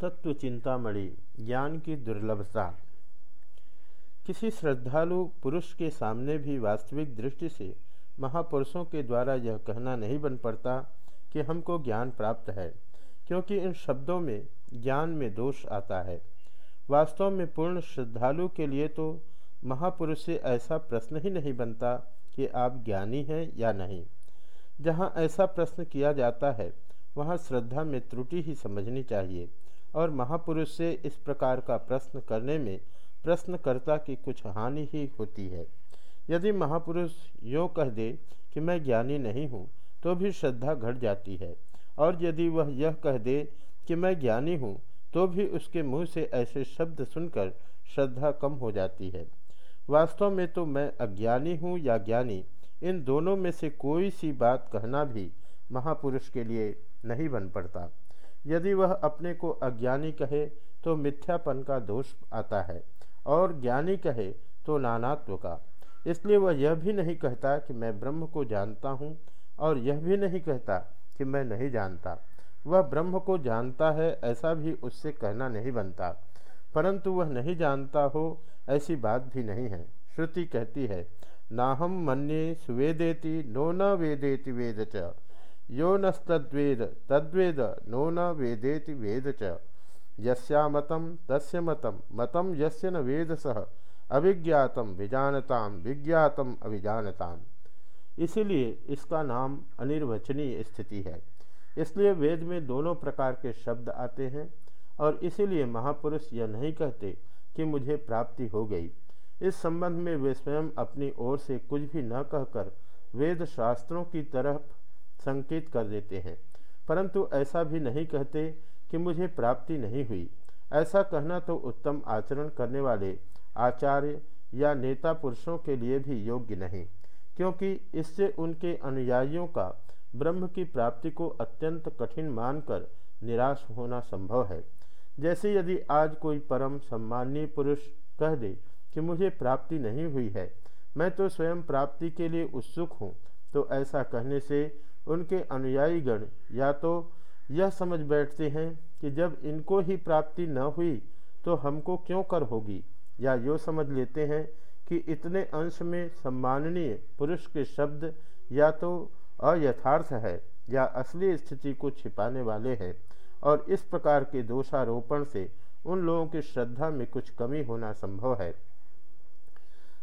तत्व चिंतामणि ज्ञान की दुर्लभता। किसी श्रद्धालु पुरुष के सामने भी वास्तविक दृष्टि से महापुरुषों के द्वारा यह कहना नहीं बन पड़ता कि हमको ज्ञान प्राप्त है, क्योंकि इन शब्दों में ज्ञान में दोष आता है। वास्तव में पूर्ण श्रद्धालु के लिए तो महापुरुष से ऐसा प्रश्न ही नहीं बनता कि आप ज्ञानी हैं या नहीं। जहाँ ऐसा प्रश्न किया जाता है, वहाँ श्रद्धा में त्रुटि ही समझनी चाहिए। और महापुरुष से इस प्रकार का प्रश्न करने में प्रश्नकर्ता की कुछ हानि ही होती है। यदि महापुरुष यो कह दे कि मैं ज्ञानी नहीं हूँ तो भी श्रद्धा घट जाती है। और यदि वह यह कह दे कि मैं ज्ञानी हूँ तो भी उसके मुँह से ऐसे शब्द सुनकर श्रद्धा कम हो जाती है। वास्तव में तो मैं अज्ञानी हूँ या ज्ञानी, इन दोनों में से कोई सी बात कहना भी महापुरुष के लिए नहीं बन पड़ता। यदि वह अपने को अज्ञानी कहे तो मिथ्यापन का दोष आता है, और ज्ञानी कहे तो नानात्व का। इसलिए वह यह भी नहीं कहता कि मैं ब्रह्म को जानता हूँ, और यह भी नहीं कहता कि मैं नहीं जानता। वह ब्रह्म को जानता है, ऐसा भी उससे कहना नहीं बनता। परंतु वह नहीं जानता हो, ऐसी बात भी नहीं है। श्रुति कहती है ना हम मन्ये सुवेदेति, नो न वेदेति वेद च। यो नस्तद्वेद तद्वेद नो न वेदेति वेद च। यस्यामतं तस्य मतम मतम यस्य न सह अभिज्ञातम विजानताम, विज्ञातम अभिजानताम इसीलिए इसका नाम अनिर्वचनीय स्थिति है। इसलिए वेद में दोनों प्रकार के शब्द आते हैं और इसीलिए महापुरुष यह नहीं कहते कि मुझे प्राप्ति हो गई। इस संबंध में वे स्वयं अपनी ओर से कुछ भी न कहकर वेद शास्त्रों की तरफ़ संकेत कर देते हैं। परंतु ऐसा भी नहीं कहते कि मुझे प्राप्ति नहीं हुई। ऐसा कहना तो उत्तम आचरण करने वाले आचार्य या नेता पुरुषों के लिए भी योग्य नहीं, क्योंकि इससे उनके अनुयायियों का ब्रह्म की प्राप्ति को अत्यंत कठिन मानकर निराश होना संभव है। जैसे यदि आज कोई परम सम्माननीय पुरुष कह दे कि मुझे प्राप्ति नहीं हुई है, मैं तो स्वयं प्राप्ति के लिए उत्सुक हूँ तो ऐसा कहने से उनके अनुयायी गण या तो यह समझ बैठते हैं कि जब इनको ही प्राप्ति न हुई तो हमको क्यों कर होगी? या यो समझ लेते हैं कि इतने अंश में सम्माननीय पुरुष के शब्द या तो अयथार्थ है, या असली स्थिति को छिपाने वाले हैं, और इस प्रकार के दोषारोपण से उन लोगों की श्रद्धा में कुछ कमी होना संभव है।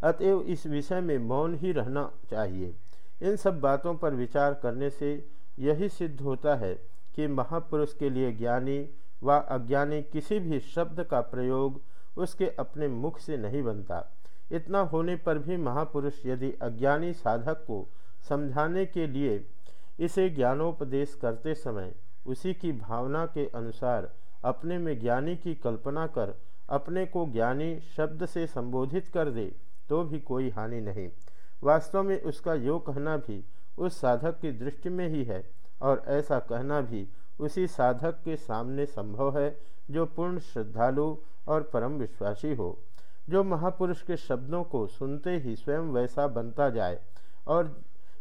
अतएव इस विषय में मौन ही रहना चाहिए। इन सब बातों पर विचार करने से यही सिद्ध होता है कि महापुरुष के लिए ज्ञानी व अज्ञानी किसी भी शब्द का प्रयोग उसके अपने मुख से नहीं बनता। इतना होने पर भी महापुरुष यदि अज्ञानी साधक को समझाने के लिए इसे ज्ञानोपदेश करते समय उसी की भावना के अनुसार अपने में ज्ञानी की कल्पना कर अपने को ज्ञानी शब्द से संबोधित कर दे तो भी कोई हानि नहीं। वास्तव में उसका यो कहना भी उस साधक की दृष्टि में ही है और ऐसा कहना भी उसी साधक के सामने संभव है जो पूर्ण श्रद्धालु और परम विश्वासी हो। जो महापुरुष के शब्दों को सुनते ही स्वयं वैसा बनता जाए और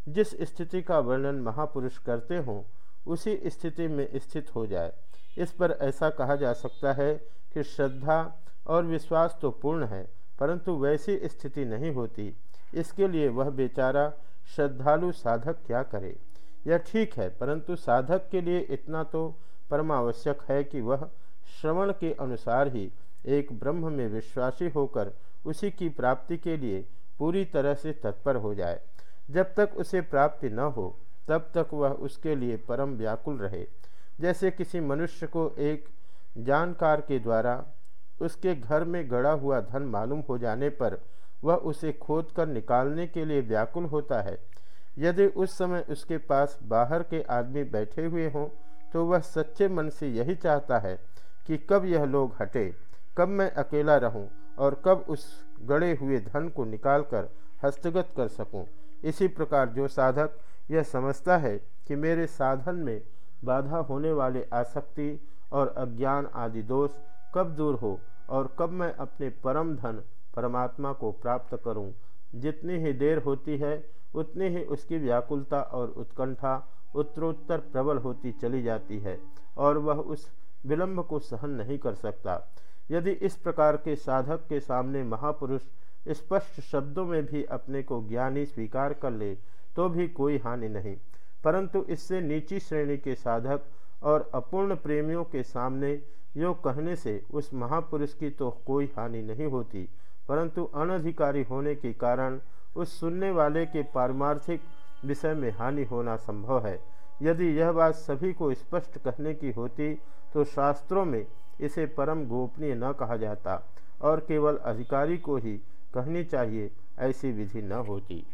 जिस स्थिति का वर्णन महापुरुष करते हों, उसी स्थिति में स्थित हो जाए। इस पर ऐसा कहा जा सकता है कि श्रद्धा और विश्वास तो पूर्ण है, परंतु वैसी स्थिति नहीं होती। इसके लिए वह बेचारा श्रद्धालु साधक क्या करे? यह ठीक है, परंतु साधक के लिए इतना तो परमावश्यक है कि वह श्रवण के अनुसार ही एक ब्रह्म में विश्वासी होकर उसी की प्राप्ति के लिए पूरी तरह से तत्पर हो जाए। जब तक उसे प्राप्ति न हो, तब तक वह उसके लिए परम व्याकुल रहे। जैसे किसी मनुष्य को एक जानकार के द्वारा उसके घर में गड़ा हुआ धन मालूम हो जाने पर वह उसे खोद कर निकालने के लिए व्याकुल होता है यदि उस समय उसके पास बाहर के आदमी बैठे हुए हों तो वह सच्चे मन से यही चाहता है कि कब यह लोग हटे, कब मैं अकेला रहूँ और कब उस गड़े हुए धन को निकालकर हस्तगत कर सकूँ। इसी प्रकार जो साधक यह समझता है कि मेरे साधन में बाधा होने वाले आसक्ति और अज्ञान आदि दोष कब दूर हो और कब मैं अपने परम धन परमात्मा को प्राप्त करूँ, जितनी ही देर होती है उतनी ही उसकी व्याकुलता और उत्कंठा उत्तरोत्तर प्रबल होती चली जाती है और वह उस विलंब को सहन नहीं कर सकता। यदि इस प्रकार के साधक के सामने महापुरुष स्पष्ट शब्दों में भी अपने को ज्ञानी स्वीकार कर ले तो भी कोई हानि नहीं। परंतु इससे नीची श्रेणी के साधक और अपूर्ण प्रेमियों के सामने यो कहने से उस महापुरुष की तो कोई हानि नहीं होती। परंतु अनधिकारी होने के कारण उस सुनने वाले के पारमार्थिक विषय में हानि होना संभव है। यदि यह बात सभी को स्पष्ट कहने की होती तो शास्त्रों में इसे परम गोपनीय न कहा जाता और केवल अधिकारी को ही कहनी चाहिए, ऐसी विधि न होती।